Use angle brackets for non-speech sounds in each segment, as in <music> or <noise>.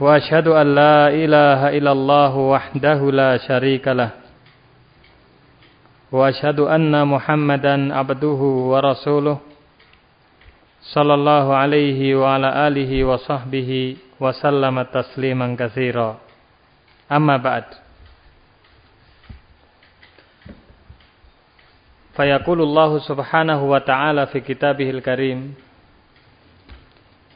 وأشهد أن لا إله إلا الله وحده لا شريك له وأشهد أن محمدا عبده ورسوله صلى الله عليه وعلى آله وصحبه وسلم تسليما كثيرا أما بعد فيقول الله سبحانه وتعالى في كتابه الكريم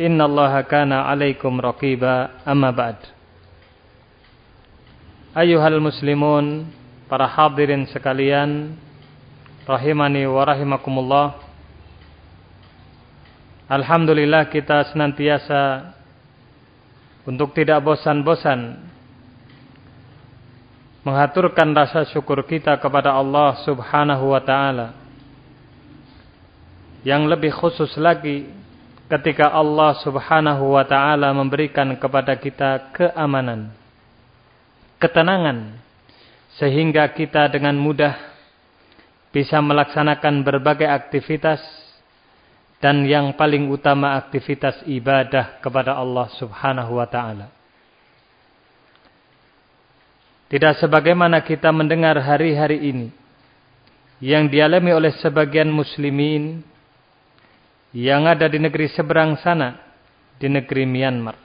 Inna Allaha kana 'alaikum raqiba. Amma ba'd. Ayuhal muslimun para hadirin sekalian rahimani wa rahimakumullah. Alhamdulillah kita senantiasa untuk tidak bosan-bosan menghaturkan rasa syukur kita kepada Allah Subhanahu wa taala. Yang lebih khusus lagi ketika Allah Subhanahu wa taala memberikan kepada kita keamanan, ketenangan sehingga kita dengan mudah bisa melaksanakan berbagai aktivitas dan yang paling utama aktivitas ibadah kepada Allah Subhanahu wa taala. Tidak sebagaimana kita mendengar hari-hari ini yang dialami oleh sebagian muslimin yang ada di negeri seberang sana, di negeri Myanmar.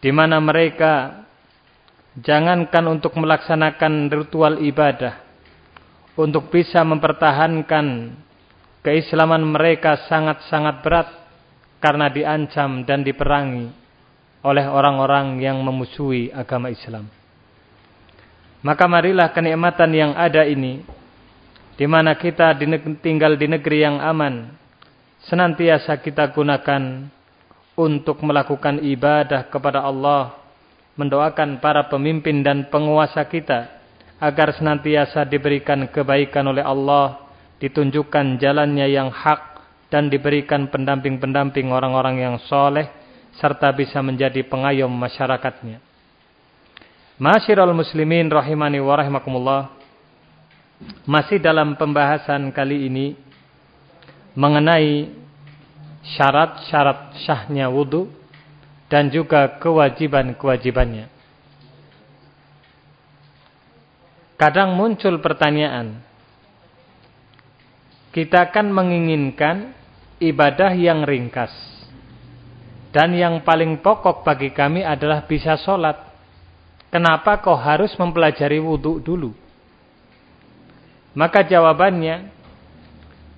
Di mana mereka jangankan untuk melaksanakan ritual ibadah, untuk bisa mempertahankan keislaman mereka sangat-sangat berat karena diancam dan diperangi oleh orang-orang yang memusuhi agama Islam. Maka marilah kenikmatan yang ada ini, di mana kita tinggal di negeri yang aman, senantiasa kita gunakan untuk melakukan ibadah kepada Allah, mendoakan para pemimpin dan penguasa kita, agar senantiasa diberikan kebaikan oleh Allah, ditunjukkan jalannya yang hak, dan diberikan pendamping-pendamping orang-orang yang soleh, serta bisa menjadi pengayom masyarakatnya. Masyiral muslimin rahimani wa rahimakumullah. Masih dalam pembahasan kali ini mengenai syarat-syarat syahnya wudu dan juga kewajiban-kewajibannya. Kadang muncul pertanyaan. Kita kan menginginkan ibadah yang ringkas. Dan yang paling pokok bagi kami adalah bisa sholat. Kenapa kau harus mempelajari wudhu dulu? Maka jawabannya,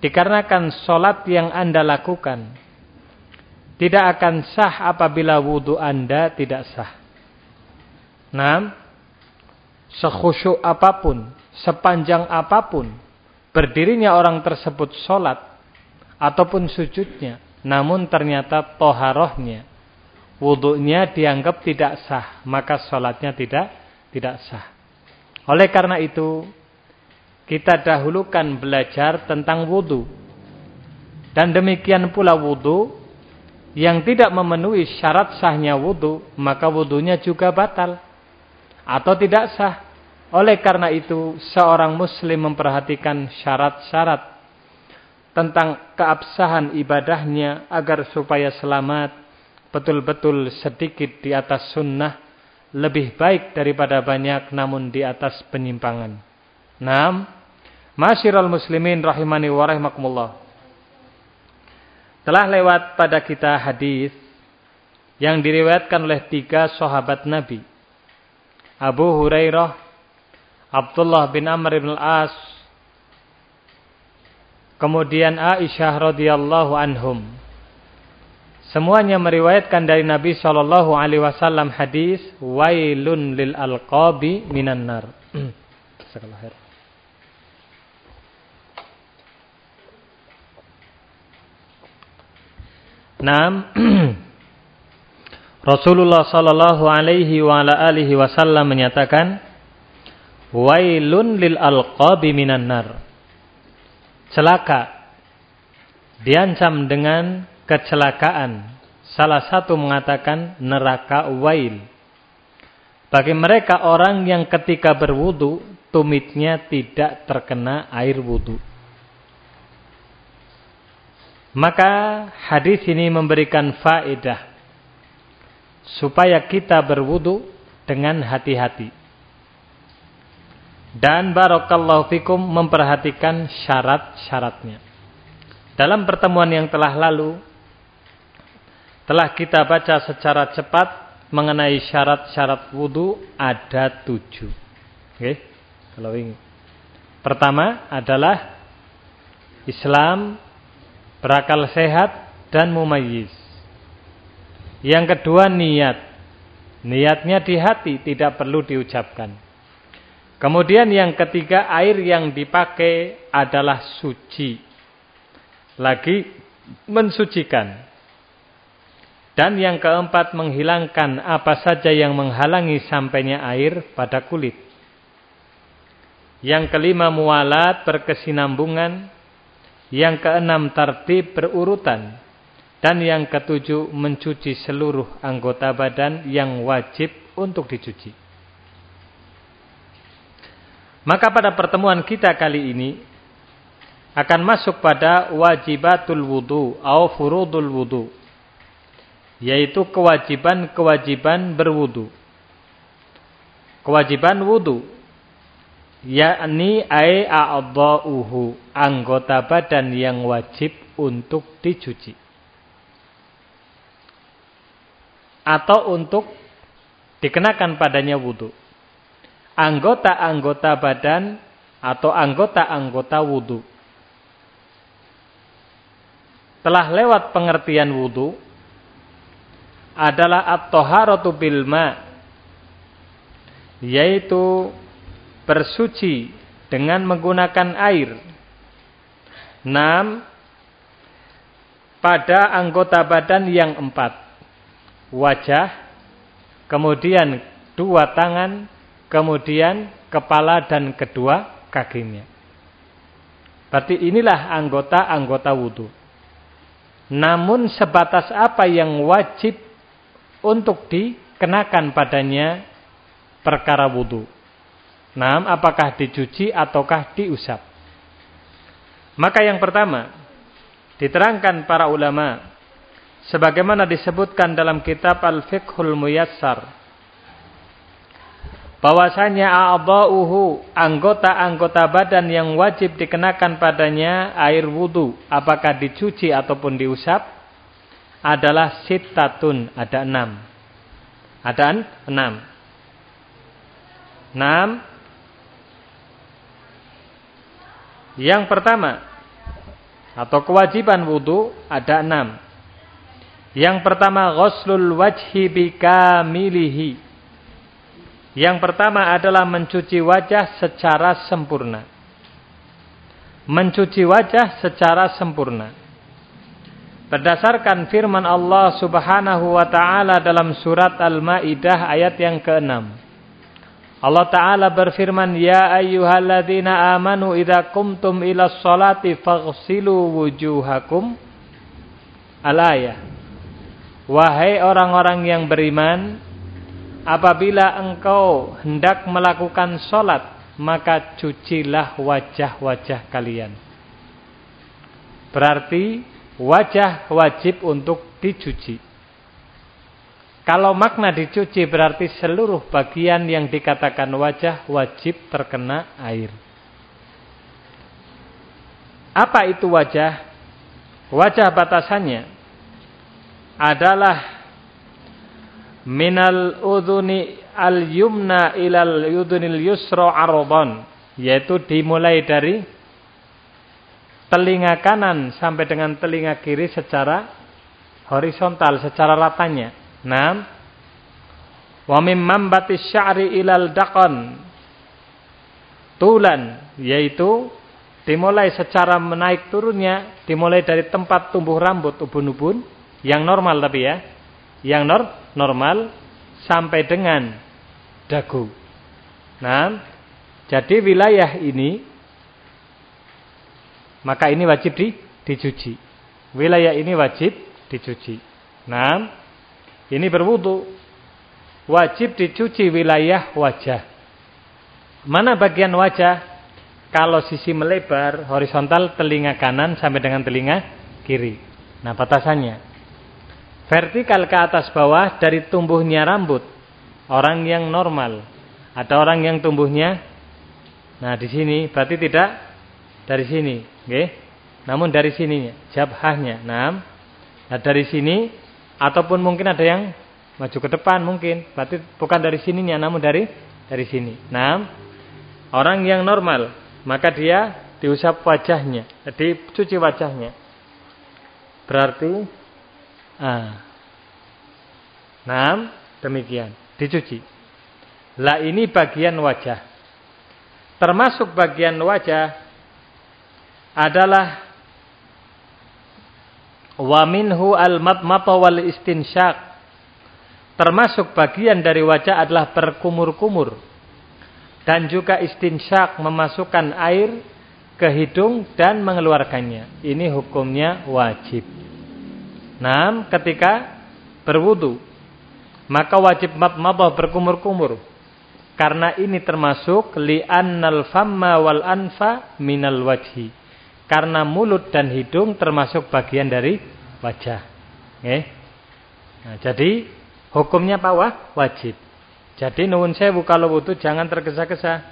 dikarenakan sholat yang anda lakukan, tidak akan sah apabila wudhu anda tidak sah. Nah, sekhusyuk apa pun, sepanjang apa pun, berdirinya orang tersebut sholat, ataupun sujudnya, namun ternyata toharohnya, wudhunya dianggap tidak sah, maka sholatnya tidak tidak sah. Oleh karena itu, kita dahulukan belajar tentang wudhu. Dan demikian pula wudhu, yang tidak memenuhi syarat sahnya wudhu, maka wudhunya juga batal. Atau tidak sah. Oleh karena itu, seorang muslim memperhatikan syarat-syarat tentang keabsahan ibadahnya agar supaya selamat betul-betul sedikit di atas sunnah lebih baik daripada banyak namun di atas penyimpangan. Naam, masyiral muslimin rahimani wa rahimakumullah. Telah lewat pada kita hadis yang diriwayatkan oleh tiga sahabat Nabi. Abu Hurairah, Abdullah bin Amr bin Al-As, kemudian Aisyah radhiyallahu anhum. Semuanya meriwayatkan dari Nabi Shallallahu alaihi wasallam hadis wailun lil alqabi minan nar. <clears throat> Naam <clears throat> Rasulullah sallallahu alaihi wa ala alihi wasallam menyatakan wailun lil alqabi minan nar. Celaka diancam dengan kecelakaan. Salah satu mengatakan neraka wail. Bagi mereka orang yang ketika berwudu tumitnya tidak terkena air wudu. Maka hadis ini memberikan faedah supaya kita berwudu dengan hati-hati. Dan barakallahu fikum memperhatikan syarat-syaratnya. Dalam pertemuan yang telah lalu telah kita baca secara cepat mengenai syarat-syarat wudu ada tujuh. Oke, kalau ini. Pertama adalah Islam berakal sehat dan mumayyiz. Yang kedua niat. Niatnya di hati, tidak perlu diucapkan. Kemudian yang ketiga air yang dipakai adalah suci. Lagi mensucikan. Dan yang keempat menghilangkan apa saja yang menghalangi sampainya air pada kulit. Yang kelima mualat berkesinambungan yang keenam tertib berurutan. Dan yang ketujuh mencuci seluruh anggota badan yang wajib untuk dicuci. Maka pada pertemuan kita kali ini akan masuk pada wajibatul wudu atau furudul wudu yaitu kewajiban-kewajiban berwudu. Kewajiban wudu yakni ai a'dha'uhu anggota badan yang wajib untuk dicuci. Atau untuk dikenakan padanya wudu. Anggota-anggota badan atau anggota-anggota wudu. Telah lewat pengertian wudu adalah at-taharatu bil ma yaitu bersuci dengan menggunakan air. 6. Pada anggota badan yang empat. Wajah, kemudian dua tangan, kemudian kepala dan kedua kakinya. Berarti inilah anggota-anggota wudhu. Namun sebatas apa yang wajib untuk dikenakan padanya perkara wudhu. Nah, apakah dicuci ataukah diusap? Maka yang pertama, diterangkan para ulama sebagaimana disebutkan dalam kitab Al-Fiqhul Muyassar bahwasanya a'dha'uhu anggota-anggota badan yang wajib dikenakan padanya air wudu apakah dicuci ataupun diusap adalah sitatun ada enam ada enam enam Yang pertama atau kewajiban wudhu ada enam. Yang pertama ghuslul wajhi bikamilihi. Yang pertama adalah mencuci wajah secara sempurna. Mencuci wajah secara sempurna. Berdasarkan firman Allah Subhanahu wa taala dalam surat Al-Maidah ayat yang ke-6. Allah Ta'ala berfirman, Ya ayyuhalladzina amanu idha kumtum ila sholati faghsilu wujuhakum. Al-ayah. Wahai orang-orang yang beriman, apabila engkau hendak melakukan sholat, maka cucilah wajah-wajah kalian. Berarti wajah wajib untuk dicuci. Kalau makna dicuci berarti seluruh bagian yang dikatakan wajah wajib terkena air. Apa itu wajah? Wajah batasannya adalah minal udhuni al-yumna ilal udhunil yusra arban yaitu dimulai dari telinga kanan sampai dengan telinga kiri secara horizontal secara ratanya. Naam. Wa mim mambati sya'ri ilal daqan. Tulan yaitu dimulai secara menaik turunnya dimulai dari tempat tumbuh rambut ubun-ubun yang normal tapi ya. Yang nor normal sampai dengan dagu. Nah, jadi wilayah ini maka ini wajib di, dicuci. Wilayah ini wajib dicuci. Nah, ini berwudu. Wajib dicuci wilayah wajah. Mana bagian wajah? Kalau sisi melebar, horizontal telinga kanan sampai dengan telinga kiri. Nah, batasannya. Vertikal ke atas bawah dari tumbuhnya rambut. Orang yang normal. Ada orang yang tumbuhnya. Nah, di sini berarti tidak dari sini. Okay? Namun dari sininya, jabhahnya. Nah, nah, dari sini ataupun mungkin ada yang maju ke depan mungkin. Berarti bukan dari sininya namun dari dari sini. Nah, orang yang normal maka dia diusap wajahnya, dicuci wajahnya. Berarti ah. Nah, demikian, dicuci. Lah ini bagian wajah. Termasuk bagian wajah adalah wa minhu al-matmata wal istinsyaq. Termasuk bagian dari wajah adalah berkumur-kumur dan juga istinsyak memasukkan air ke hidung dan mengeluarkannya. Ini hukumnya wajib. Nah, ketika berwudu maka wajib matmadah berkumur-kumur karena ini termasuk li'annal famma wal anfa minal wajhi karena mulut dan hidung termasuk bagian dari wajah. Nah, jadi hukumnya apa? Wah, wajib. Jadi nuwun sewu kalau butuh jangan tergesa-gesa.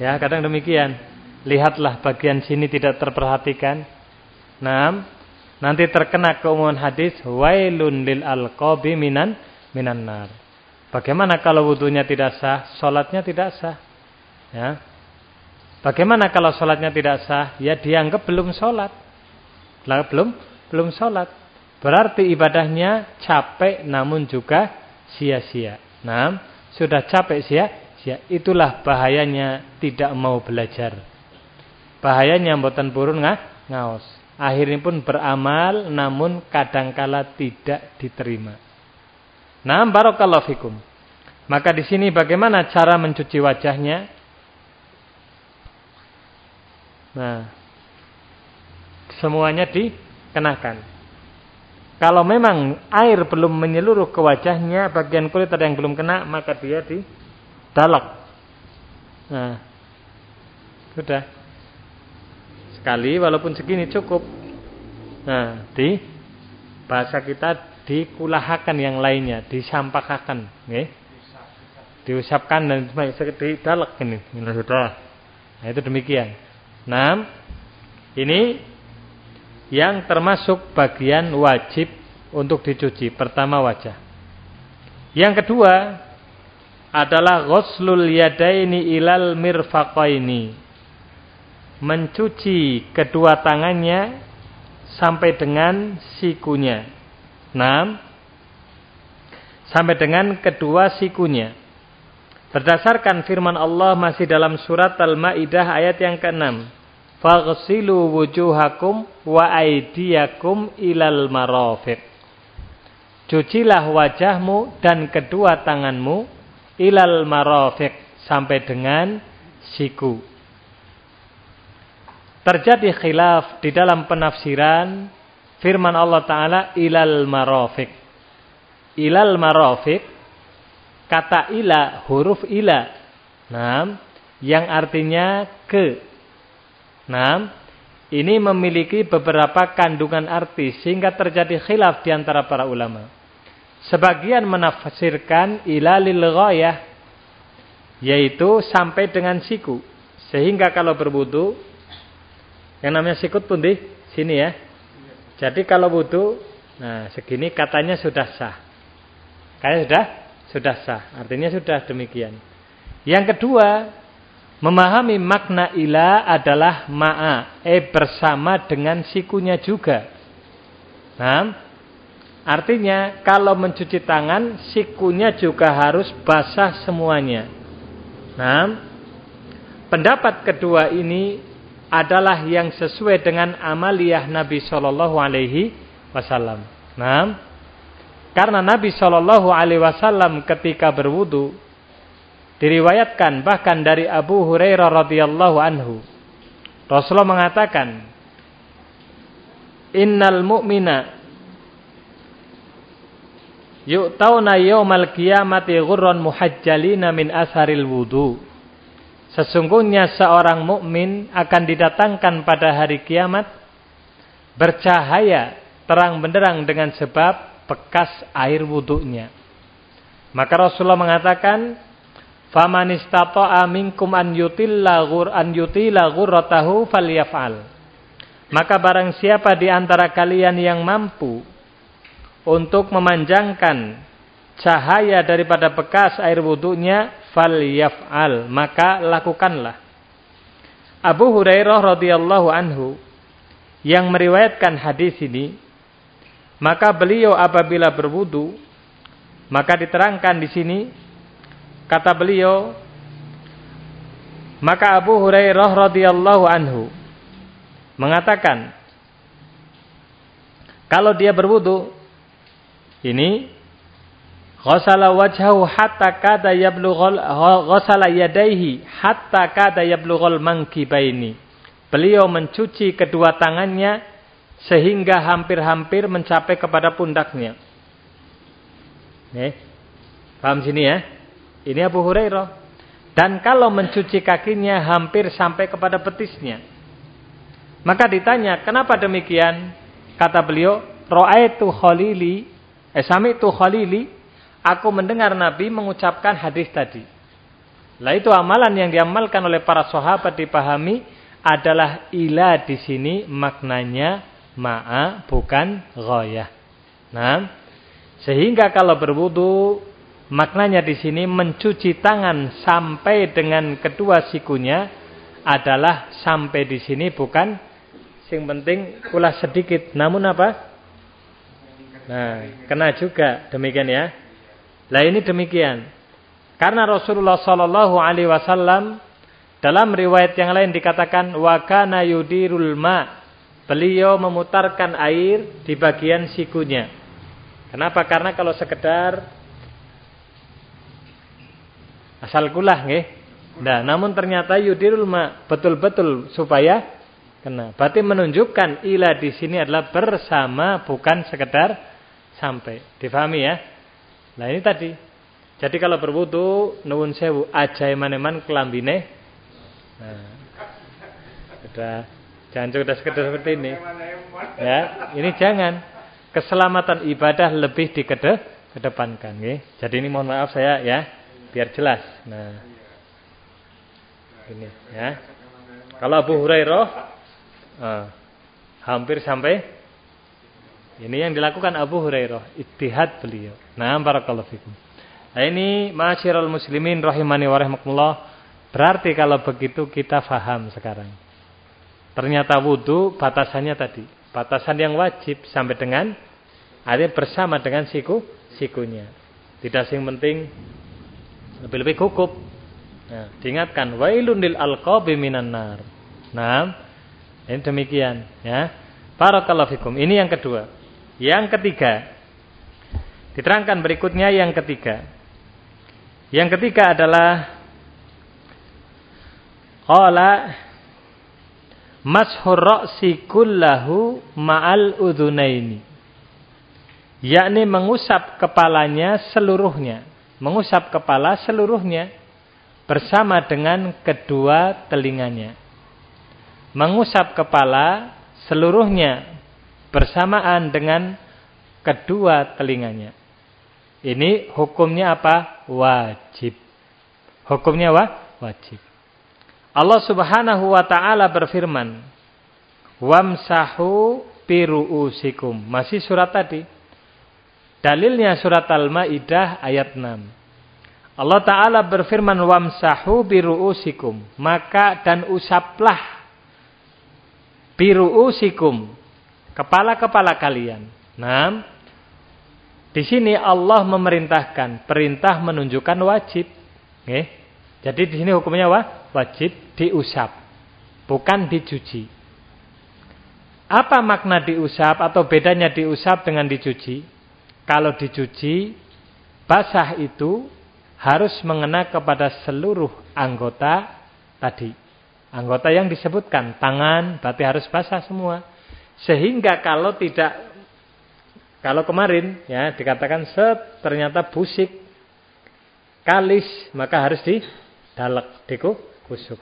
Ya, kadang demikian. Lihatlah bagian sini tidak terperhatikan. Nah, nanti terkena keumuman hadis wailun lil alqabi minan minan nar. Bagaimana kalau wudhunya tidak sah, sholatnya tidak sah? Ya, Bagaimana kalau sholatnya tidak sah? Ya dianggap belum sholat. Belum belum sholat. Berarti ibadahnya capek namun juga sia-sia. Nah, sudah capek sia-sia. Itulah bahayanya tidak mau belajar. Bahayanya mboten purun nggak ngaos. Akhirnya pun beramal namun kadangkala tidak diterima. Nah, barakallahu fikum. Maka di sini bagaimana cara mencuci wajahnya? Nah, semuanya dikenakan. Kalau memang air belum menyeluruh ke wajahnya, bagian kulit ada yang belum kena, maka dia di dalak. Nah, sudah. Sekali walaupun segini cukup. Nah, di bahasa kita dikulahakan yang lainnya, disampakakan, okay? diusapkan dan di dalak ini. Ini sudah. Nah, itu demikian. Nah, ini yang termasuk bagian wajib untuk dicuci. Pertama wajah. Yang kedua adalah ghuslul yadaini ilal mirfaqaini. Mencuci kedua tangannya sampai dengan sikunya. Nah, sampai dengan kedua sikunya. Berdasarkan firman Allah masih dalam surat Al-Maidah ayat yang ke-6. Faghsilu wujuhakum wa aydiyakum ilal marafiq. Cucilah wajahmu dan kedua tanganmu ilal marafiq sampai dengan siku. Terjadi khilaf di dalam penafsiran firman Allah taala ilal marafiq. Ilal marafiq kata ila, huruf ila. Nah, yang artinya ke. Nah, ini memiliki beberapa kandungan arti sehingga terjadi khilaf di antara para ulama. Sebagian menafsirkan ila lil ghayah yaitu sampai dengan siku. Sehingga kalau berwudu yang namanya sikut pun di sini ya. Jadi kalau wudu Nah, segini katanya sudah sah. Kayak sudah sudah sah. Artinya sudah demikian. Yang kedua, memahami makna ila adalah ma'a, eh bersama dengan sikunya juga. Nah, artinya kalau mencuci tangan, sikunya juga harus basah semuanya. Nah, pendapat kedua ini adalah yang sesuai dengan amaliyah Nabi Shallallahu Alaihi Wasallam. Nah, karena Nabi Shallallahu Alaihi Wasallam ketika berwudu diriwayatkan bahkan dari Abu Hurairah radhiyallahu anhu. Rasulullah mengatakan Innal mu'mina yu'tauna yaumal qiyamati ghurran muhajjalina min asharil wudu. Sesungguhnya seorang mukmin akan didatangkan pada hari kiamat bercahaya terang benderang dengan sebab bekas air wudhunya. Maka Rasulullah mengatakan, "Faman istata'a minkum an yutilla ghur an yutila ghurratahu falyaf'al." Maka barang siapa di antara kalian yang mampu untuk memanjangkan cahaya daripada bekas air wudhunya, falyaf'al, maka lakukanlah. Abu Hurairah radhiyallahu anhu yang meriwayatkan hadis ini maka beliau apabila berwudu, maka diterangkan di sini kata beliau, maka Abu Hurairah radhiyallahu anhu mengatakan, kalau dia berwudu, ini ghasala wajhahu hatta kada yablughal ghasala yadayhi hatta kada yablughal mankibaini. Beliau mencuci kedua tangannya sehingga hampir-hampir mencapai kepada pundaknya. Nih, paham sini ya? Ini Abu Hurairah. Dan kalau mencuci kakinya hampir sampai kepada betisnya. Maka ditanya, kenapa demikian? Kata beliau, Ro'aitu khalili, eh sami'tu khalili, aku mendengar Nabi mengucapkan hadis tadi. Lah itu amalan yang diamalkan oleh para sahabat dipahami adalah ila di sini maknanya ma'a bukan ghoyah. Nah, sehingga kalau berwudu maknanya di sini mencuci tangan sampai dengan kedua sikunya adalah sampai di sini bukan sing penting ulah sedikit namun apa? Nah, kena juga demikian ya. Lah ini demikian. Karena Rasulullah Shallallahu alaihi wasallam dalam riwayat yang lain dikatakan wa kana yudirul ma beliau memutarkan air di bagian sikunya. Kenapa? Karena kalau sekedar asal kulah nggih. Nah, namun ternyata yudirul ma betul-betul supaya kena. Berarti menunjukkan ila di sini adalah bersama bukan sekedar sampai. Difahami ya? Nah, ini tadi. Jadi kalau berwudu nuwun sewu aja maneman kelambine. Nah, sudah Jangan sekedar seperti ini. Ya, ini jangan. Keselamatan ibadah lebih dikede kedepankan, ya. Jadi ini mohon maaf saya ya, biar jelas. Nah. Ini ya. Kalau Abu Hurairah uh, hampir sampai ini yang dilakukan Abu Hurairah, ittihad beliau. Nah, barakallahu fikum. Nah, ini masyiral muslimin rahimani wa rahimakumullah. Berarti kalau begitu kita faham sekarang. Ternyata wudhu batasannya tadi. Batasan yang wajib sampai dengan ada bersama dengan siku sikunya. Tidak sing penting lebih-lebih kukup. Nah, diingatkan wailun lil alqabi minan nar. Nah, ini demikian ya. Barakallahu fikum. Ini yang kedua. Yang ketiga. Diterangkan berikutnya yang ketiga. Yang ketiga adalah qala mashur ra'si kullahu ma'al udhunaini. Yakni mengusap kepalanya seluruhnya. Mengusap kepala seluruhnya bersama dengan kedua telinganya. Mengusap kepala seluruhnya bersamaan dengan kedua telinganya. Ini hukumnya apa? Wajib. Hukumnya apa? Wajib. Allah Subhanahu wa taala berfirman, "Wamsahu biru'usikum. Masih surat tadi. Dalilnya surat Al-Maidah ayat 6. Allah Ta'ala berfirman wamsahu biru'usikum. Maka dan usaplah biru'usikum. Kepala-kepala kalian. Nah, di sini Allah memerintahkan. Perintah menunjukkan wajib. Oke. Jadi di sini hukumnya apa? Wajib diusap. Bukan dicuci. Apa makna diusap atau bedanya diusap dengan dicuci? Kalau dicuci, basah itu harus mengena kepada seluruh anggota tadi. Anggota yang disebutkan, tangan berarti harus basah semua. Sehingga kalau tidak, kalau kemarin ya dikatakan set ternyata busik, kalis, maka harus didalek, dikusuk.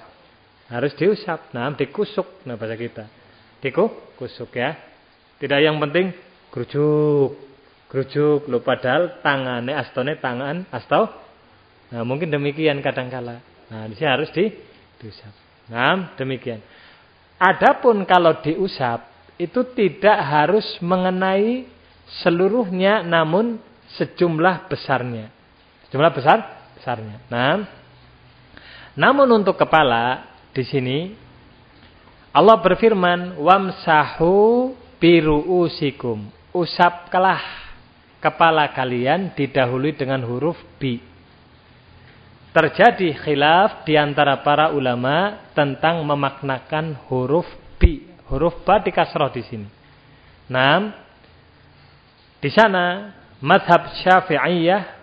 Harus diusap, nah dikusuk, nah bahasa kita. Dikusuk ya. Tidak yang penting kerucuk, kerucuk lu padahal tangannya astone tangan astau. Nah, mungkin demikian kadangkala. Nah, di sini harus di diusap. Nah, demikian. Adapun kalau diusap itu tidak harus mengenai seluruhnya namun sejumlah besarnya. Sejumlah besar besarnya. Nah, namun untuk kepala di sini Allah berfirman, "Wamsahu biruusikum." Usapkanlah kepala kalian didahului dengan huruf bi. Terjadi khilaf di antara para ulama tentang memaknakan huruf bi. Huruf ba dikasroh di sini. Nah, di sana madhab syafi'iyah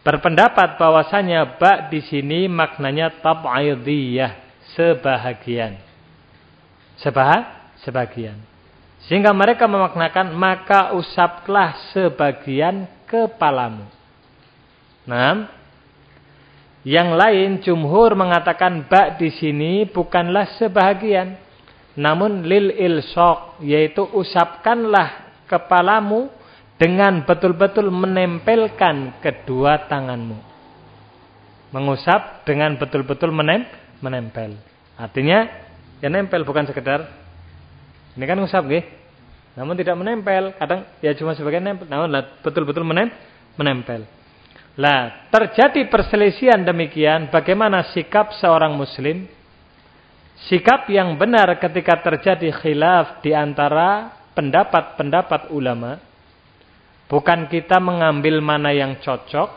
berpendapat bahwasanya ba di sini maknanya tab'idiyah, sebahagian. Sebah, sebagian. Sehingga mereka memaknakan maka usaplah sebagian kepalamu. Nah, yang lain jumhur mengatakan bak di sini bukanlah sebahagian, namun lil ilsok yaitu usapkanlah kepalamu dengan betul-betul menempelkan kedua tanganmu. Mengusap dengan betul-betul menem menempel. Artinya ya nempel bukan sekedar ini kan usap nggih. Namun tidak menempel, kadang ya cuma sebagian nempel, namun betul-betul menem menempel. Lah, terjadi perselisihan demikian, bagaimana sikap seorang muslim? Sikap yang benar ketika terjadi khilaf di antara pendapat-pendapat ulama, bukan kita mengambil mana yang cocok,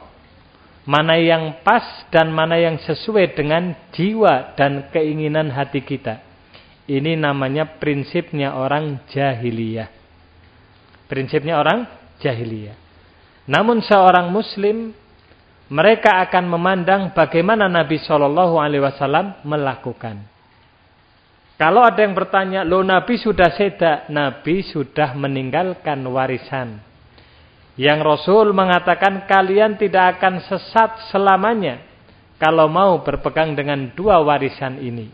mana yang pas dan mana yang sesuai dengan jiwa dan keinginan hati kita. Ini namanya prinsipnya orang jahiliyah. Prinsipnya orang jahiliyah. Namun seorang muslim mereka akan memandang bagaimana Nabi Shallallahu alaihi wasallam melakukan. Kalau ada yang bertanya, "Lo Nabi sudah seda?" Nabi sudah meninggalkan warisan. Yang Rasul mengatakan kalian tidak akan sesat selamanya kalau mau berpegang dengan dua warisan ini.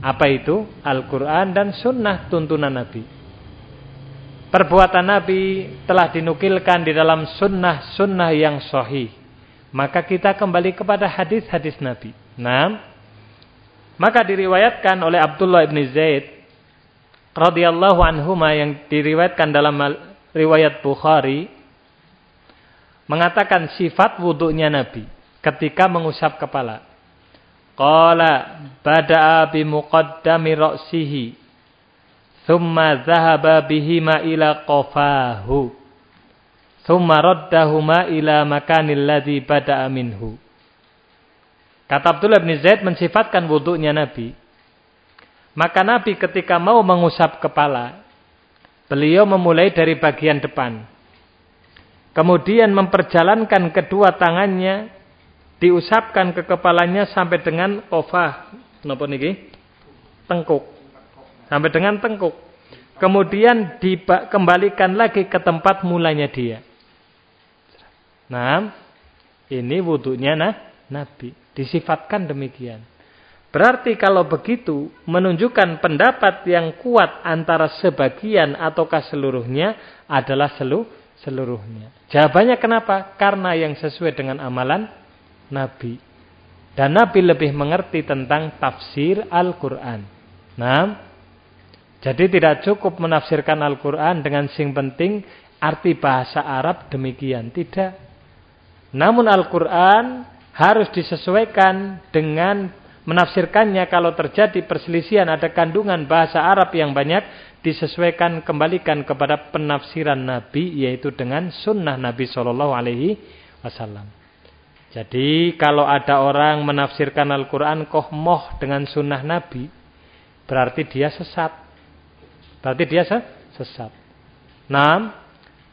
Apa itu? Al-Quran dan sunnah tuntunan Nabi. Perbuatan Nabi telah dinukilkan di dalam sunnah-sunnah yang sahih. Maka kita kembali kepada hadis-hadis Nabi. Nah, maka diriwayatkan oleh Abdullah ibn Zaid radhiyallahu anhuma yang diriwayatkan dalam riwayat Bukhari mengatakan sifat wudhunya Nabi ketika mengusap kepala. Qala bada'a bi muqaddami ra'sihi thumma dhahaba bihima ila qafahu thumma raddahuma ila makanil ladzi bada'a minhu. Kata Abdullah bin Zaid mensifatkan wudhunya Nabi. Maka Nabi ketika mau mengusap kepala beliau memulai dari bagian depan kemudian memperjalankan kedua tangannya diusapkan ke kepalanya sampai dengan kofah. Kenapa niki? Tengkuk. Sampai dengan tengkuk. Kemudian dikembalikan lagi ke tempat mulanya dia. Nah, ini wudhunya nah, Nabi. Disifatkan demikian. Berarti kalau begitu menunjukkan pendapat yang kuat antara sebagian ataukah seluruhnya adalah seluruh seluruhnya. Jawabannya kenapa? Karena yang sesuai dengan amalan Nabi. Dan Nabi lebih mengerti tentang tafsir Al-Quran. Nah, Jadi tidak cukup menafsirkan Al-Quran dengan sing penting arti bahasa Arab demikian. Tidak. Namun Al-Quran harus disesuaikan dengan menafsirkannya kalau terjadi perselisihan ada kandungan bahasa Arab yang banyak disesuaikan kembalikan kepada penafsiran Nabi yaitu dengan sunnah Nabi Shallallahu Alaihi Wasallam. Jadi kalau ada orang menafsirkan Al-Quran kohmoh dengan sunnah Nabi berarti dia sesat. Berarti dia sesat. Nah,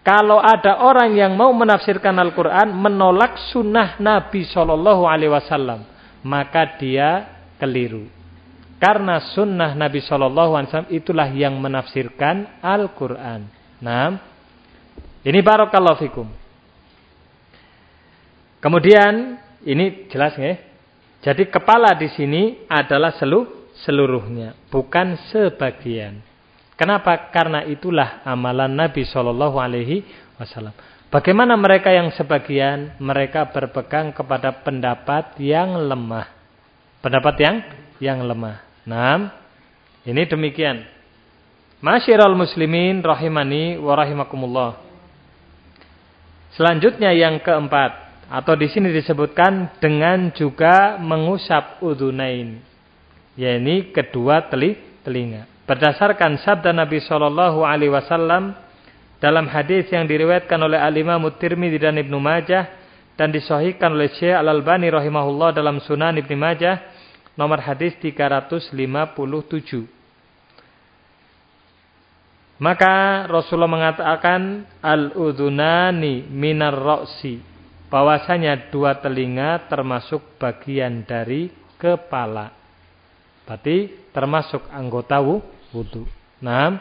kalau ada orang yang mau menafsirkan Al-Quran menolak sunnah Nabi Shallallahu Alaihi Wasallam, maka dia keliru. Karena sunnah Nabi Shallallahu Alaihi Wasallam itulah yang menafsirkan Al-Quran. Nah, ini barokallahu fikum. Kemudian ini jelas ya. Jadi kepala di sini adalah seluruhnya, bukan sebagian. Kenapa? Karena itulah amalan Nabi Shallallahu Alaihi Wasallam. Bagaimana mereka yang sebagian mereka berpegang kepada pendapat yang lemah, pendapat yang yang lemah. Nah, ini demikian. Masyiral muslimin rahimani wa rahimakumullah. Selanjutnya yang keempat atau di sini disebutkan dengan juga mengusap udunain, yakni kedua teli, telinga. Berdasarkan sabda Nabi Shallallahu Alaihi Wasallam dalam hadis yang diriwayatkan oleh Al Imam Tirmidzi dan Ibnu Majah dan disahihkan oleh Syekh Al Albani rahimahullah dalam Sunan Ibnu Majah nomor hadis 357. Maka Rasulullah mengatakan al-udhunani minar roksi bahwasanya dua telinga termasuk bagian dari kepala. Berarti termasuk anggota wudhu. Nah,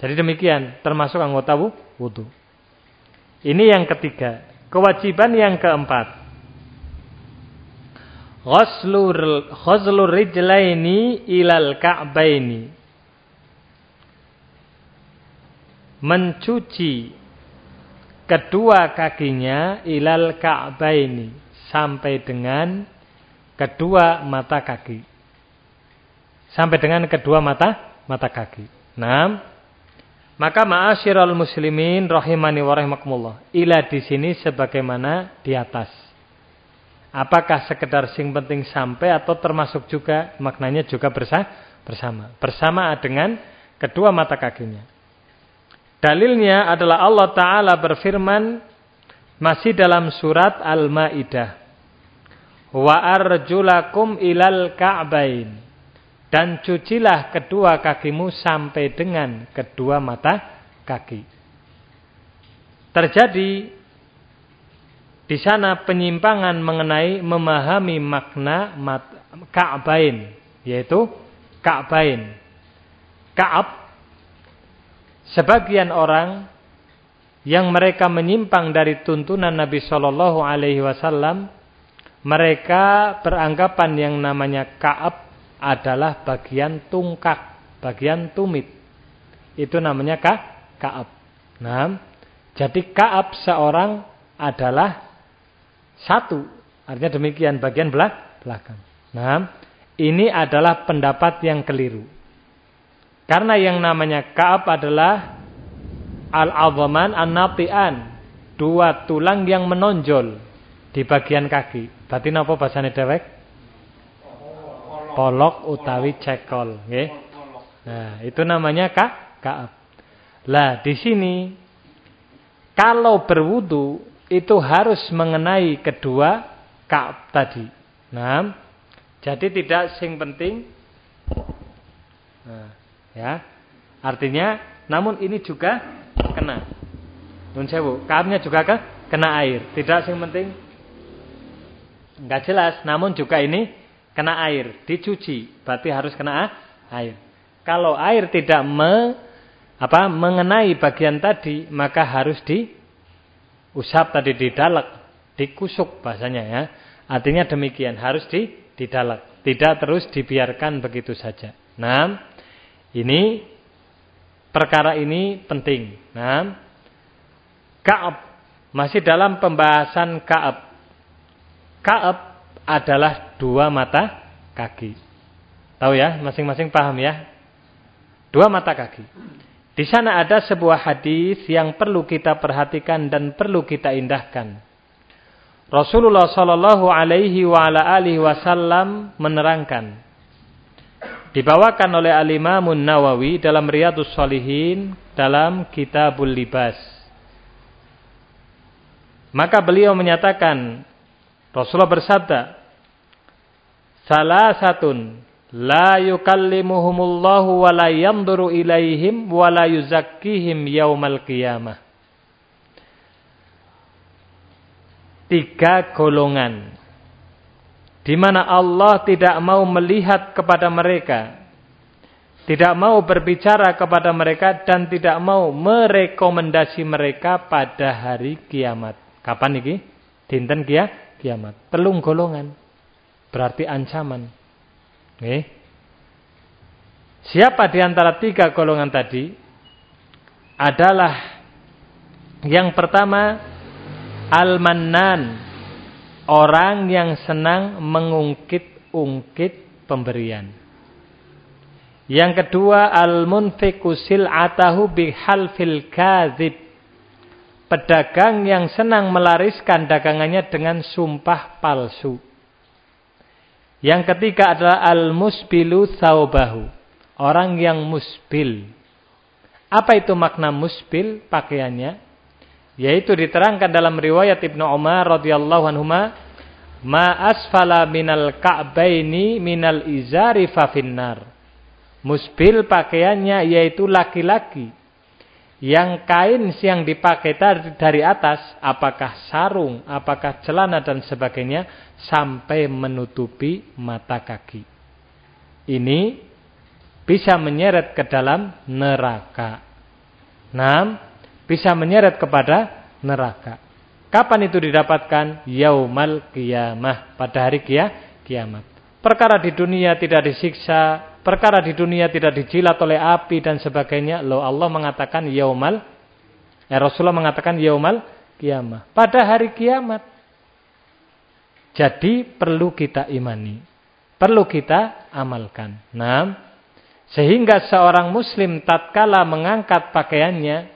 jadi demikian termasuk anggota wudhu. Ini yang ketiga. Kewajiban yang keempat. Ghuslur ghuslu rijlaini ilal ka'baini. Mencuci kedua kakinya ilal ka'baini sampai dengan kedua mata kaki. Sampai dengan kedua mata mata kaki. Nah, maka ma'asyiral muslimin rahimani wa rahimakumullah. Ila di sini sebagaimana di atas. Apakah sekedar sing penting sampai atau termasuk juga maknanya juga bersama. Bersama dengan kedua mata kakinya. Dalilnya adalah Allah Ta'ala berfirman masih dalam surat Al-Ma'idah. Wa arjulakum ilal ka'bain dan cucilah kedua kakimu sampai dengan kedua mata kaki. Terjadi di sana penyimpangan mengenai memahami makna Ka'bain, yaitu Ka'bain. Ka'ab sebagian orang yang mereka menyimpang dari tuntunan Nabi Shallallahu alaihi wasallam mereka beranggapan yang namanya Ka'ab adalah bagian tungkak, bagian tumit. Itu namanya ka, kaab. Nah, jadi kaab seorang adalah satu. Artinya demikian bagian belakang. Nah, ini adalah pendapat yang keliru. Karena yang namanya kaab adalah al-azaman an-nati'an. Dua tulang yang menonjol di bagian kaki. Berarti apa bahasanya dewek? polok utawi cekol, nggih. Nah, itu namanya ka kaab. Lah, di sini kalau berwudu itu harus mengenai kedua kaab tadi. Nah, jadi tidak sing penting. Nah, ya. Artinya, namun ini juga kena. Nun sewu, kaabnya juga ke kena air. Tidak sing penting. Enggak jelas, namun juga ini kena air, dicuci, berarti harus kena air. Kalau air tidak me, apa, mengenai bagian tadi, maka harus diusap tadi didalek, dikusuk bahasanya ya. Artinya demikian, harus di didalek, tidak terus dibiarkan begitu saja. Nah, ini perkara ini penting. Nah, Kaab masih dalam pembahasan Kaab. Kaab adalah dua mata kaki. Tahu ya, masing-masing paham ya? Dua mata kaki. Di sana ada sebuah hadis yang perlu kita perhatikan dan perlu kita indahkan. Rasulullah Shallallahu Alaihi Wasallam menerangkan, dibawakan oleh Al Imamun Nawawi dalam Riyadus Salihin dalam Kitabul Libas. Maka beliau menyatakan, Rasulullah bersabda, salah satun la yukallimuhumullahu wa la yamduru ilaihim wa la yuzakkihim yaumal qiyamah. Tiga golongan di mana Allah tidak mau melihat kepada mereka, tidak mau berbicara kepada mereka dan tidak mau merekomendasi mereka pada hari kiamat. Kapan ini? Dinten kia, kiamat. Telung golongan. Berarti ancaman. Nih. Siapa di antara tiga golongan tadi? Adalah yang pertama Al-Mannan. Orang yang senang mengungkit-ungkit pemberian. Yang kedua Al-Munfiku sil'atahu bihalfil kazib. Pedagang yang senang melariskan dagangannya dengan sumpah palsu. Yang ketiga adalah al-musbilu saubahu. Orang yang musbil. Apa itu makna musbil pakaiannya? Yaitu diterangkan dalam riwayat Ibnu Umar radhiyallahu anhu ma asfala minal ka'baini minal izari fafinnar. Musbil pakaiannya yaitu laki-laki yang kain yang dipakai dari atas, apakah sarung, apakah celana dan sebagainya, sampai menutupi mata kaki. Ini bisa menyeret ke dalam neraka. Nah, bisa menyeret kepada neraka. Kapan itu didapatkan? Yaumal kiamah. Pada hari kia, kiamat. Perkara di dunia tidak disiksa, perkara di dunia tidak dijilat oleh api dan sebagainya, lo Allah mengatakan yaumal eh, Rasulullah mengatakan yaumal kiamah. Pada hari kiamat. Jadi perlu kita imani. Perlu kita amalkan. Nah, sehingga seorang muslim tatkala mengangkat pakaiannya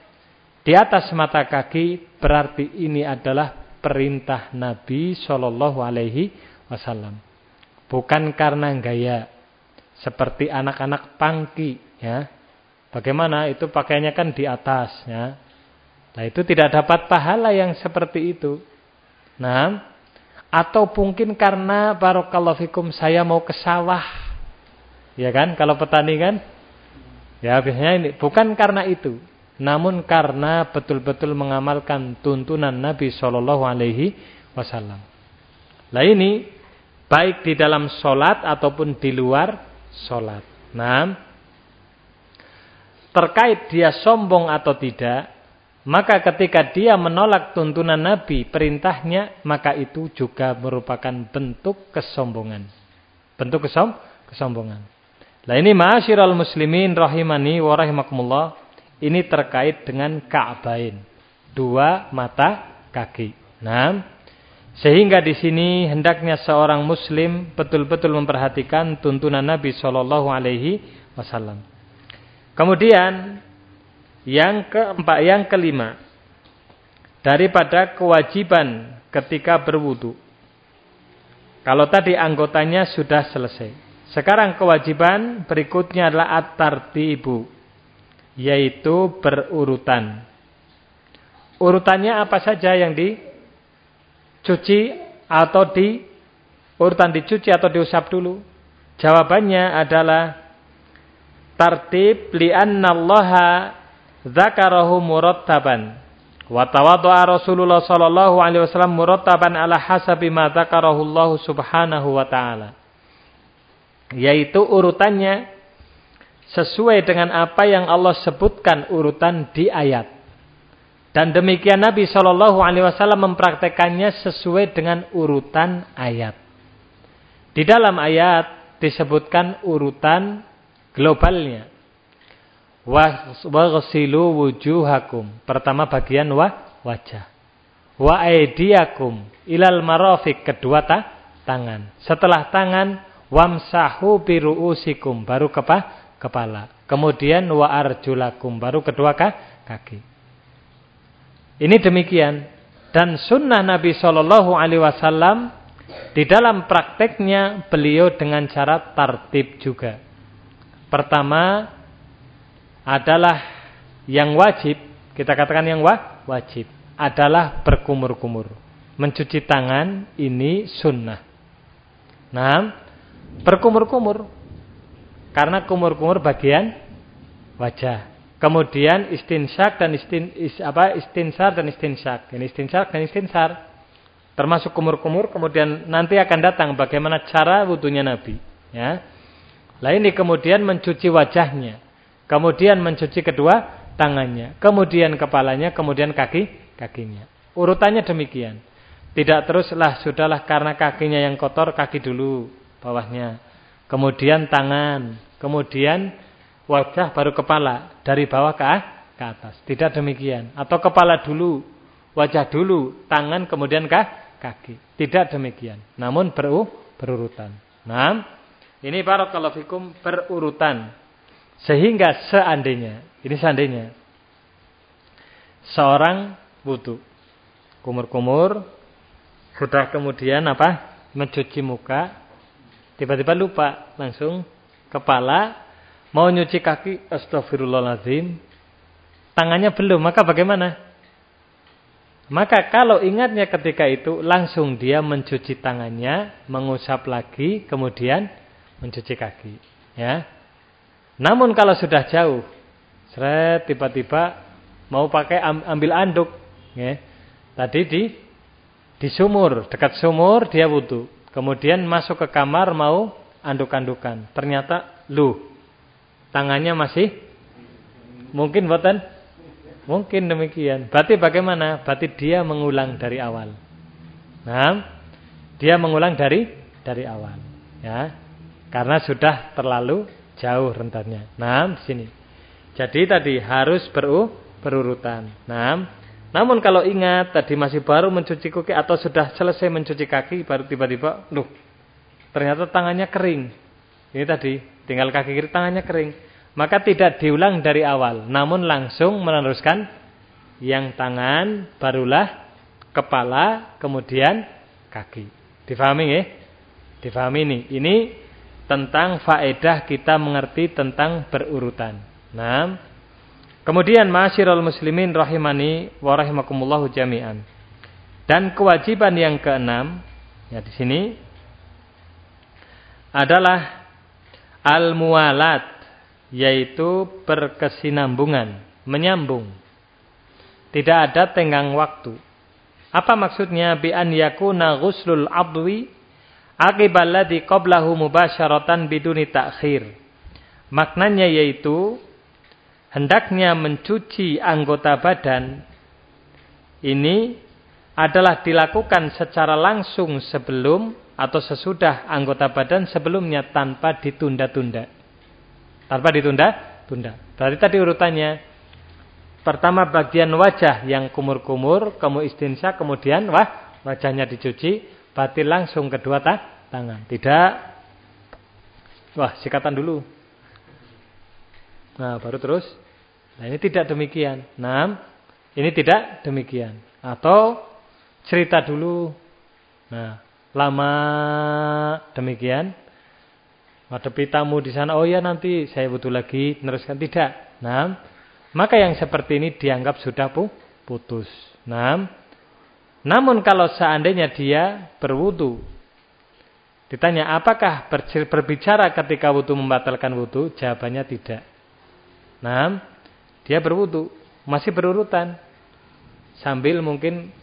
di atas mata kaki berarti ini adalah perintah Nabi Shallallahu alaihi wasallam. Bukan karena gaya seperti anak-anak pangki ya. Bagaimana itu pakainya kan di atas ya. Nah, itu tidak dapat pahala yang seperti itu. Nah, atau mungkin karena barokallahu fikum saya mau ke sawah. Ya kan? Kalau petani kan ya biasanya ini bukan karena itu, namun karena betul-betul mengamalkan tuntunan Nabi Shallallahu alaihi wasallam. Nah, ini baik di dalam solat ataupun di luar sholat. Nah, terkait dia sombong atau tidak, maka ketika dia menolak tuntunan Nabi, perintahnya, maka itu juga merupakan bentuk kesombongan. Bentuk kesom kesombongan. Nah ini ma'asyiral muslimin rahimani wa rahimakumullah. Ini terkait dengan ka'bain. Dua mata kaki. Nah, sehingga di sini hendaknya seorang muslim betul-betul memperhatikan tuntunan Nabi Shallallahu alaihi wasallam. Kemudian yang keempat, yang kelima daripada kewajiban ketika berwudu. Kalau tadi anggotanya sudah selesai. Sekarang kewajiban berikutnya adalah at-tartibu yaitu berurutan. Urutannya apa saja yang di cuci atau di urutan dicuci atau diusap dulu? Jawabannya adalah tartib li'annallaha dzakarahu murattaban. Wa tawaddu'a Rasulullah sallallahu alaihi wasallam murattaban ala hasabi ma dzakarahu Allah subhanahu wa ta'ala. Yaitu urutannya sesuai dengan apa yang Allah sebutkan urutan di ayat. Dan demikian Nabi Shallallahu Alaihi Wasallam mempraktekannya sesuai dengan urutan ayat. Di dalam ayat disebutkan urutan globalnya. Waghsilu wujuhakum. Pertama bagian wa, wajah. Wa aidiakum ilal marafik kedua ta, tangan. Setelah tangan wamsahu biruusikum baru kepa, kepala. Kemudian wa arjulakum baru kedua kaki. Ini demikian dan sunnah Nabi Shallallahu Alaihi Wasallam di dalam prakteknya beliau dengan cara tartib juga. Pertama adalah yang wajib kita katakan yang wa, wajib adalah berkumur-kumur. Mencuci tangan ini sunnah. Nah, berkumur-kumur. Karena kumur-kumur bagian wajah. Kemudian istinsyak dan istin, is, apa, istinsar dan istinsyak. Ini istinsyak dan istinsar. Termasuk kumur-kumur. Kemudian nanti akan datang bagaimana cara wudhunya Nabi. Ya. Lah ini kemudian mencuci wajahnya. Kemudian mencuci kedua tangannya, kemudian kepalanya, kemudian kaki kakinya. Urutannya demikian. Tidak teruslah sudahlah karena kakinya yang kotor, kaki dulu bawahnya. Kemudian tangan, kemudian wajah baru kepala dari bawah ke, ke atas. Tidak demikian. Atau kepala dulu, wajah dulu, tangan kemudian ke kaki. Tidak demikian. Namun beru, berurutan. Nah, ini barakallahu fikum berurutan. Sehingga seandainya, ini seandainya, seorang wudhu, kumur-kumur, sudah kemudian apa? Mencuci muka, tiba-tiba lupa, langsung kepala, mau nyuci kaki, astagfirullahaladzim, tangannya belum, maka bagaimana? Maka kalau ingatnya ketika itu, langsung dia mencuci tangannya, mengusap lagi, kemudian mencuci kaki. Ya, namun kalau sudah jauh, seret tiba-tiba mau pakai ambil anduk, ya. Tadi di di sumur, dekat sumur dia wudhu. Kemudian masuk ke kamar mau anduk-andukan. Ternyata lu tangannya masih mungkin buatan mungkin demikian. Berarti bagaimana? Berarti dia mengulang dari awal. Nah, dia mengulang dari dari awal, ya. Karena sudah terlalu jauh rentannya. Nah, sini. Jadi tadi harus beru, berurutan. Nah, namun kalau ingat tadi masih baru mencuci kaki atau sudah selesai mencuci kaki baru tiba-tiba, loh, ternyata tangannya kering. Ini tadi tinggal kaki kiri tangannya kering. Maka tidak diulang dari awal, namun langsung meneruskan yang tangan barulah kepala kemudian kaki. Difahami ya? Difahami ini. Ini tentang faedah kita mengerti tentang berurutan. Nah, kemudian masyiral muslimin rahimani wa rahimakumullahu jami'an. Dan kewajiban yang keenam, ya di sini adalah al-muwalat, yaitu berkesinambungan, menyambung. Tidak ada tenggang waktu. Apa maksudnya bi an yakuna ghuslul abwi Akiballadhi qablahu mubasyaratan biduni takhir. Maknanya yaitu hendaknya mencuci anggota badan ini adalah dilakukan secara langsung sebelum atau sesudah anggota badan sebelumnya tanpa ditunda-tunda. Tanpa ditunda-tunda. Berarti tadi urutannya pertama bagian wajah yang kumur-kumur, kamu istinsya, kemudian wah wajahnya dicuci, batil langsung kedua ta tangan. Tidak. Wah, sikatan dulu. Nah, baru terus. Nah, ini tidak demikian. Nah, ini tidak demikian. Atau cerita dulu. Nah, lama demikian. Ngadepi tamu di sana, oh ya nanti saya butuh lagi, meneruskan tidak. Nah, maka yang seperti ini dianggap sudah putus. Nah, namun kalau seandainya dia berwudu, ditanya apakah berbicara ketika wudu membatalkan wudu? Jawabannya tidak. Nah, dia berwudu, masih berurutan. Sambil mungkin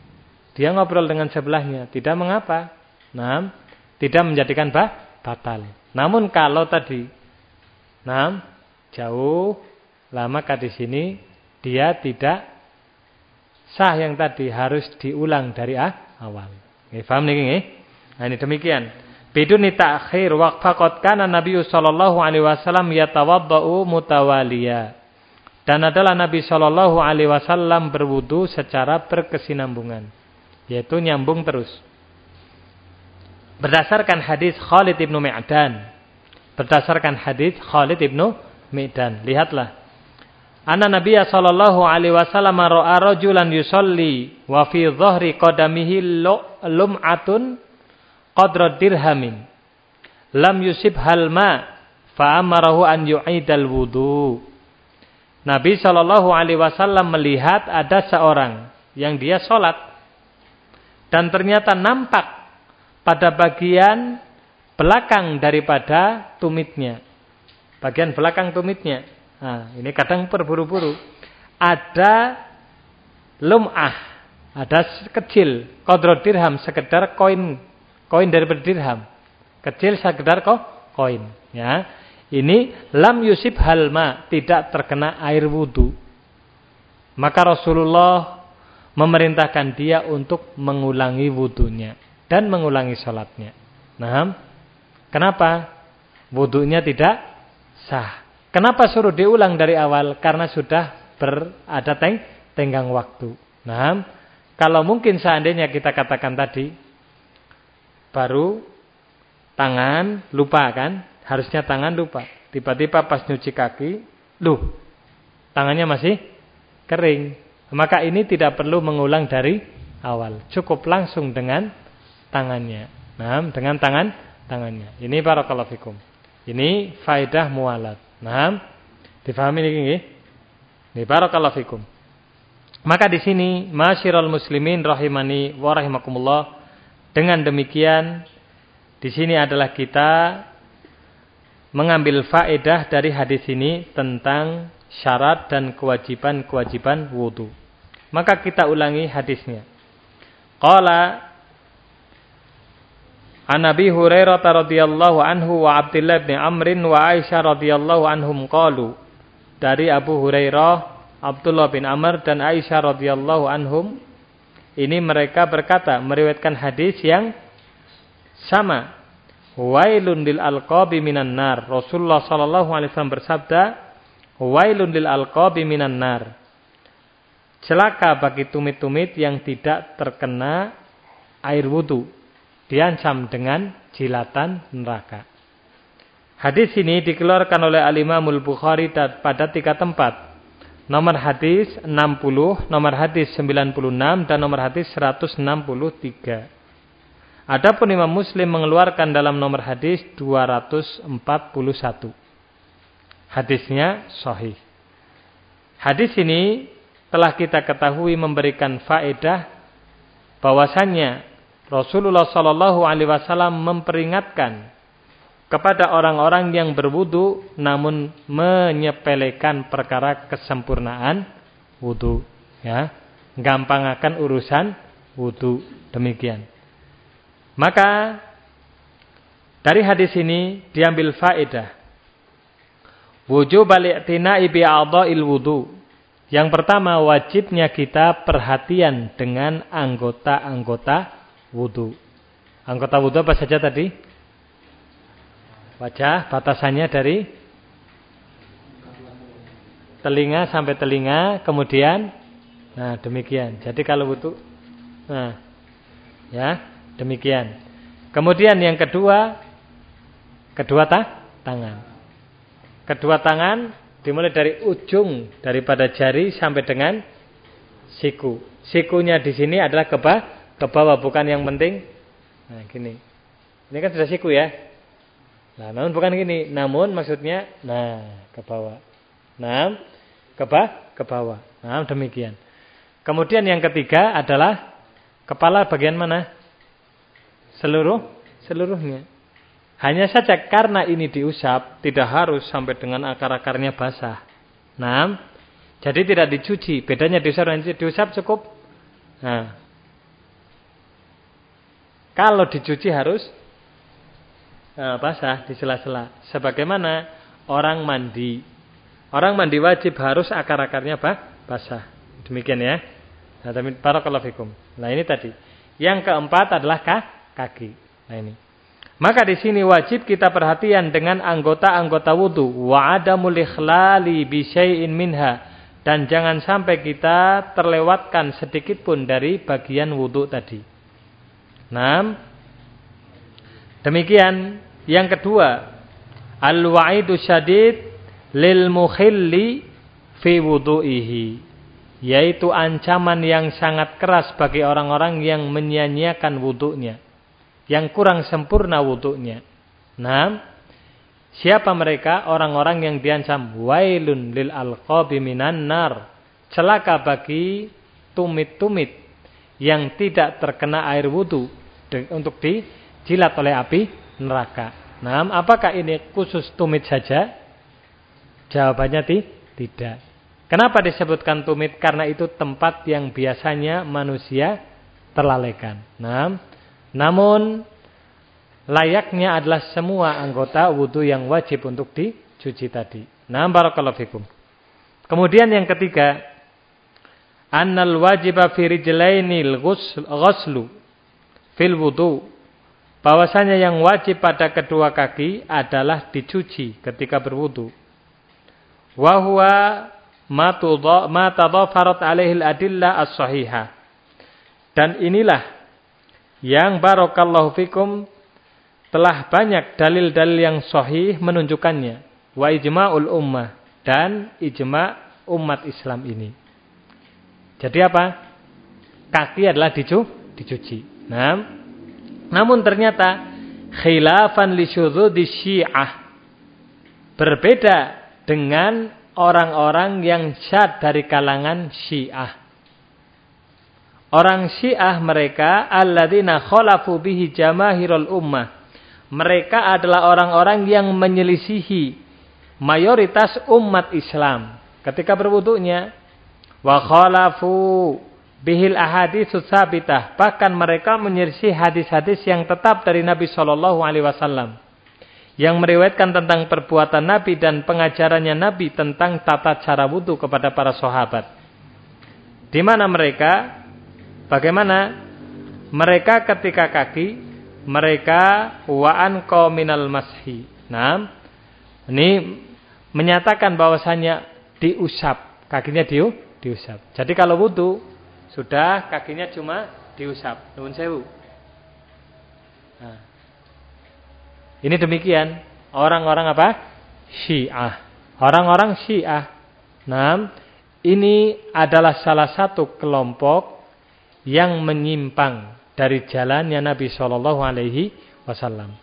dia ngobrol dengan sebelahnya, tidak mengapa. Nah, tidak menjadikan bah, batal. Namun kalau tadi, nah, jauh lama di sini dia tidak sah yang tadi harus diulang dari ah, awal. Oke, paham nih nggih? Nah, ini demikian. Biduni ta'khir waqfaqat kana Nabi sallallahu alaihi wasallam yatawaddau mutawaliya. Dan adalah Nabi sallallahu alaihi wasallam berwudu secara berkesinambungan, yaitu nyambung terus. Berdasarkan hadis Khalid ibnu Ma'dan. Berdasarkan hadis Khalid ibnu Medan. Lihatlah. Anna Nabiya sallallahu alaihi wasallam ra'a rajulan yusalli wa fi dhahri qadamihi lum'atun qadra dirhamin. Lam yusib hal ma fa amarahu an yu'idal wudu. Nabi sallallahu alaihi wasallam melihat ada seorang yang dia salat dan ternyata nampak pada bagian belakang daripada tumitnya. Bagian belakang tumitnya Nah, ini kadang berburu-buru. Ada lum'ah, ada kecil, kodro dirham, sekedar koin, koin dari dirham. Kecil sekedar kok koin. Ya, ini lam yusib halma, tidak terkena air wudhu. Maka Rasulullah memerintahkan dia untuk mengulangi wudhunya dan mengulangi sholatnya. Nah, kenapa? Wudhunya tidak sah. Kenapa suruh diulang dari awal? Karena sudah berada teng tenggang waktu. Nah, kalau mungkin seandainya kita katakan tadi baru tangan lupa kan? Harusnya tangan lupa. Tiba-tiba pas nyuci kaki, loh, tangannya masih kering. Maka ini tidak perlu mengulang dari awal. Cukup langsung dengan tangannya. Nah, dengan tangan tangannya. Ini barakallahu fikum. Ini faidah mualat. Nah, difahami ini nggih? Nggih barakallahu fikum. Maka di sini masyiral muslimin rahimani wa rahimakumullah dengan demikian di sini adalah kita mengambil faedah dari hadis ini tentang syarat dan kewajiban-kewajiban wudu. Maka kita ulangi hadisnya. Qala An Nabi Hurairah radhiyallahu anhu wa Abdullah bin Amrin wa Aisyah radhiyallahu anhum qalu dari Abu Hurairah, Abdullah bin Amr dan Aisyah radhiyallahu anhum ini mereka berkata meriwayatkan hadis yang sama. Wailun lil alqabi minan nar. Rasulullah sallallahu alaihi wasallam bersabda, "Wailun lil alqabi minan nar." Celaka bagi tumit-tumit yang tidak terkena air wudu diancam dengan jilatan neraka. Hadis ini dikeluarkan oleh Al-Imamul Bukhari pada tiga tempat. Nomor hadis 60, nomor hadis 96, dan nomor hadis 163. Adapun Imam Muslim mengeluarkan dalam nomor hadis 241. Hadisnya sahih. Hadis ini telah kita ketahui memberikan faedah bahwasannya Rasulullah Shallallahu Alaihi Wasallam memperingatkan kepada orang-orang yang berwudu namun menyepelekan perkara kesempurnaan wudu ya. Gampang akan urusan wudu demikian. Maka dari hadis ini diambil faedah. Wujub al-i'tina'i bi il wudu. Yang pertama wajibnya kita perhatian dengan anggota-anggota wudhu. Anggota wudhu apa saja tadi? Wajah, batasannya dari telinga sampai telinga, kemudian, nah demikian. Jadi kalau wudhu, nah, ya demikian. Kemudian yang kedua, kedua ta, tangan. Kedua tangan dimulai dari ujung daripada jari sampai dengan siku. Sikunya di sini adalah kebah ke bawah bukan yang penting. Nah, gini. Ini kan sudah siku ya. Nah, namun bukan gini, namun maksudnya nah, ke bawah. Nah, ke bawah, ke bawah. Nah, demikian. Kemudian yang ketiga adalah kepala bagian mana? Seluruh seluruhnya. Hanya saja karena ini diusap, tidak harus sampai dengan akar-akarnya basah. Nah, jadi tidak dicuci. Bedanya diusap dan diusap cukup. Nah, kalau dicuci harus uh, basah di sela-sela. Sebagaimana orang mandi. Orang mandi wajib harus akar-akarnya bah, basah. Demikian ya. Nah, barakallahu fikum. Nah, ini tadi. Yang keempat adalah kaki. Nah, ini. Maka di sini wajib kita perhatian dengan anggota-anggota wudu wa adamul ikhlali bi syai'in minha dan jangan sampai kita terlewatkan sedikit pun dari bagian wudu tadi. Nah, demikian. Yang kedua, al-wa'idu syadid lil mukhilli fi wudu'ihi yaitu ancaman yang sangat keras bagi orang-orang yang menyia-nyiakan wudhunya yang kurang sempurna wudhunya nah siapa mereka? Orang-orang yang diancam wailun lil alqabi minan nar. Celaka bagi tumit-tumit yang tidak terkena air wudhu untuk dijilat oleh api neraka nah apakah ini khusus tumit saja jawabannya tidak Kenapa disebutkan tumit? Karena itu tempat yang biasanya manusia terlalaikan. Nah, namun layaknya adalah semua anggota wudhu yang wajib untuk dicuci tadi. Nah, barakallahu fikum. Kemudian yang ketiga, annal wajiba fi rijlainil ghuslu fil wudu. Bahwasanya yang wajib pada kedua kaki adalah dicuci ketika berwudu. Wahwa ma tadhafarat alaihi al-adillah as-sahihah. Dan inilah yang barakallahu fikum telah banyak dalil-dalil yang sahih menunjukkannya. Wa ijma'ul ummah dan ijma' umat Islam ini. Jadi apa? Kaki adalah dicu dicuci. Nah, namun ternyata khilafan li syudzudi syiah berbeda dengan orang-orang yang syad dari kalangan Syiah. Orang Syiah mereka alladzina khalafu bihi jamahirul ummah. Mereka adalah orang-orang yang menyelisihi mayoritas umat Islam ketika berwudunya wa khalafu bihil ahaditsus sabitah. Bahkan mereka menyelisih hadis-hadis yang tetap dari Nabi sallallahu alaihi wasallam yang meriwayatkan tentang perbuatan Nabi dan pengajarannya Nabi tentang tata cara wudhu kepada para sahabat. Di mana mereka? Bagaimana? Mereka ketika kaki, mereka waan minal mashi. Nah, ini menyatakan bahwasanya diusap, kakinya diu, diusap. Jadi kalau wudhu sudah kakinya cuma diusap. Nuhun sewu. Nah, ini demikian orang-orang apa? Syiah. Orang-orang Syiah. Nah, ini adalah salah satu kelompok yang menyimpang dari jalannya Nabi Shallallahu Alaihi Wasallam.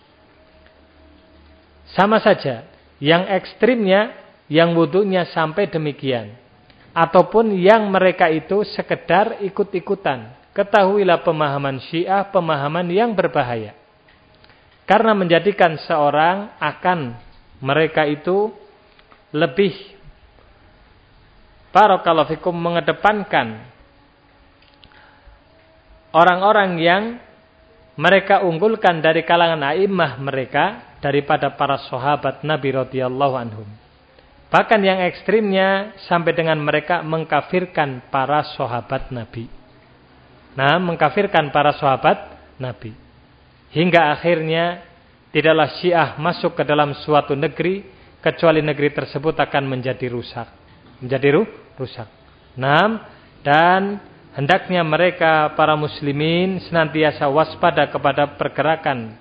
Sama saja, yang ekstrimnya, yang wudhunya sampai demikian, ataupun yang mereka itu sekedar ikut-ikutan. Ketahuilah pemahaman Syiah, pemahaman yang berbahaya. Karena menjadikan seorang akan mereka itu lebih barakallahu fikum mengedepankan orang-orang yang mereka unggulkan dari kalangan a'immah mereka daripada para sahabat Nabi radhiyallahu anhum. Bahkan yang ekstrimnya sampai dengan mereka mengkafirkan para sahabat Nabi. Nah, mengkafirkan para sahabat Nabi. Hingga akhirnya tidaklah Syiah masuk ke dalam suatu negeri kecuali negeri tersebut akan menjadi rusak. Menjadi ru rusak. Nah, dan hendaknya mereka para muslimin senantiasa waspada kepada pergerakan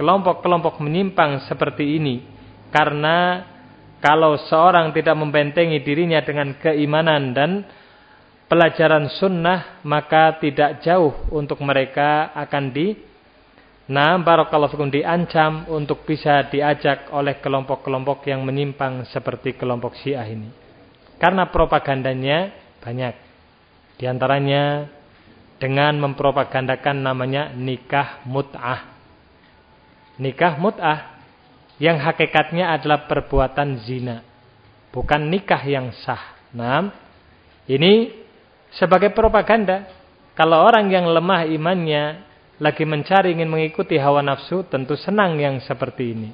kelompok-kelompok menyimpang seperti ini karena kalau seorang tidak membentengi dirinya dengan keimanan dan pelajaran sunnah maka tidak jauh untuk mereka akan di Nah, barakallahu fikum diancam untuk bisa diajak oleh kelompok-kelompok yang menyimpang seperti kelompok Syiah ini. Karena propagandanya banyak. Di antaranya dengan mempropagandakan namanya nikah mut'ah. Nikah mut'ah yang hakikatnya adalah perbuatan zina. Bukan nikah yang sah. Nah, ini sebagai propaganda. Kalau orang yang lemah imannya lagi mencari ingin mengikuti hawa nafsu tentu senang yang seperti ini.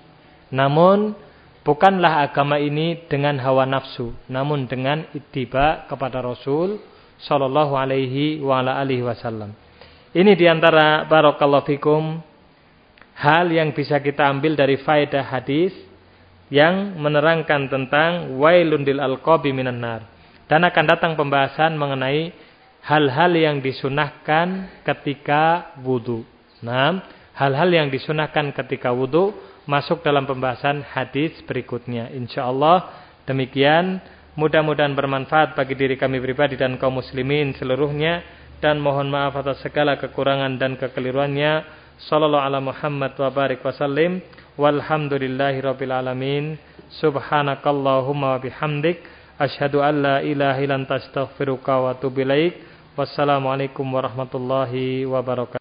Namun bukanlah agama ini dengan hawa nafsu, namun dengan ittiba kepada Rasul sallallahu alaihi wasallam. Ini di antara barakallahu fikum hal yang bisa kita ambil dari faedah hadis yang menerangkan tentang wailun dil alqabi minan nar. Dan akan datang pembahasan mengenai hal-hal yang disunahkan ketika wudhu. Nah, hal-hal yang disunahkan ketika wudhu masuk dalam pembahasan hadis berikutnya. Insya Allah Demikian mudah-mudahan bermanfaat bagi diri kami pribadi dan kaum muslimin seluruhnya dan mohon maaf atas segala kekurangan dan kekeliruannya. Sallallahu ala Muhammad wa barik wasallim walhamdulillahi rabbil alamin. Subhanakallahumma wa bihamdik asyhadu an la ilaha illa anta astaghfiruka wa atubu ilaik. Wassalamualaikum warahmatullahi wabarakatuh.